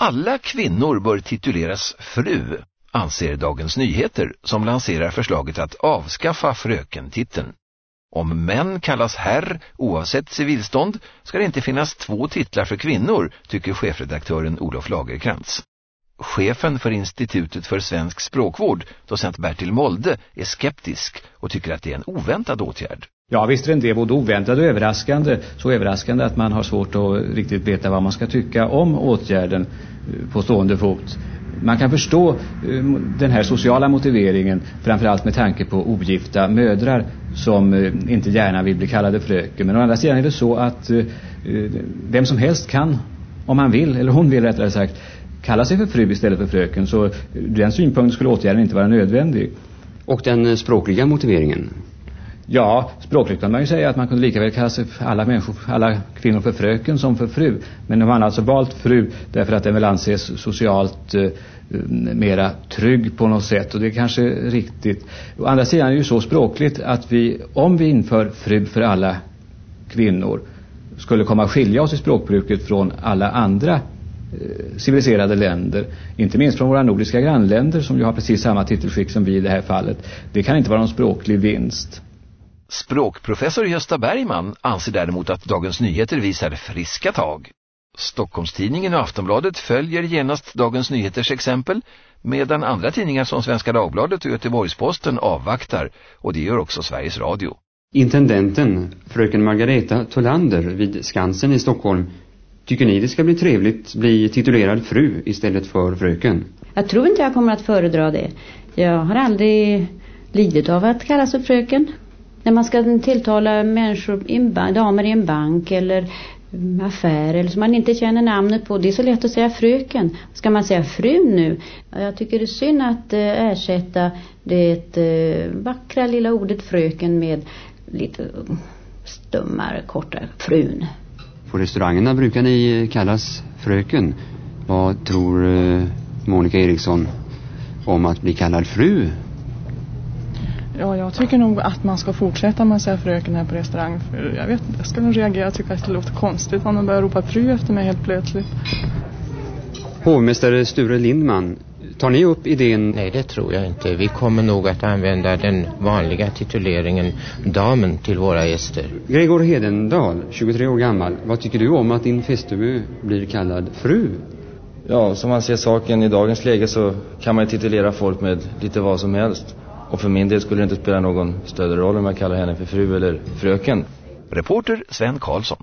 Alla kvinnor bör tituleras fru, anser Dagens Nyheter som lanserar förslaget att avskaffa frökentiteln. Om män kallas herr oavsett civilstånd ska det inte finnas två titlar för kvinnor, tycker chefredaktören Olof Lagerkrantz. Chefen för Institutet för svensk språkvård, docent Bertil Molde, är skeptisk och tycker att det är en oväntad åtgärd. Ja visst är det både oväntad och överraskande. Så överraskande att man har svårt att riktigt veta vad man ska tycka om åtgärden eh, på stående fot. Man kan förstå eh, den här sociala motiveringen framförallt med tanke på ogifta mödrar som eh, inte gärna vill bli kallade fröken. Men å andra sidan är det så att vem som helst kan, om han vill, eller hon vill rättare sagt, kalla sig för fru istället för fröken. Så ur den synpunkten skulle åtgärden inte vara nödvändig. Och den språkliga motiveringen? Ja, språkligt kan man ju säga att man kunde lika väl kalla sig alla människor, alla kvinnor för fröken som för fru. Men man har alltså valt fru därför att den väl anses socialt eh, mera trygg på något sätt och det är kanske riktigt. Å andra sidan är det ju så språkligt att vi, om vi inför fru för alla kvinnor skulle komma att skilja oss i språkbruket från alla andra eh, civiliserade länder, inte minst från våra nordiska grannländer som ju har precis samma titelskick som vi i det här fallet. Det kan inte vara någon språklig vinst. Språkprofessor Gösta Bergman anser däremot att Dagens Nyheter visar friska tag. Stockholmstidningen och Aftonbladet följer genast Dagens Nyheters exempel medan andra tidningar som Svenska Dagbladet och Göteborgsposten avvaktar och det gör också Sveriges Radio. Intendenten, fröken Margareta Tolander vid Skansen i Stockholm Tycker ni det ska bli trevligt bli titulerad fru istället för fröken? Jag tror inte jag kommer att föredra det. Jag har aldrig lidit av att kallas för fröken när man ska tilltala människor, i en bank, damer i en bank eller affär eller som man inte känner namnet på. Det är så lätt att säga fröken. Ska man säga fru nu? Jag tycker det är synd att eh, ersätta det eh, vackra lilla ordet fröken med lite eh, stummare, kortare frun. På restaurangerna brukar ni kallas fröken. Vad tror Monica Eriksson om att bli kallad fru Ja, jag tycker nog att man ska fortsätta med att säga fröken här på restaurang. För jag vet inte, jag skulle nog reagera och tycka att det låter konstigt om de börjar ropa fru efter mig helt plötsligt. Hovmästare Sture Lindman, tar ni upp idén? Nej, det tror jag inte. Vi kommer nog att använda den vanliga tituleringen damen till våra gäster. Gregor Hedendal, 23 år gammal. Vad tycker du om att din fästmö blir kallad fru? Ja, som man ser saken i dagens läge så kan man titulera folk med lite vad som helst. Och för min del skulle det inte spela någon större roll om jag kallar henne för fru eller fröken. Reporter Sven Karlsson.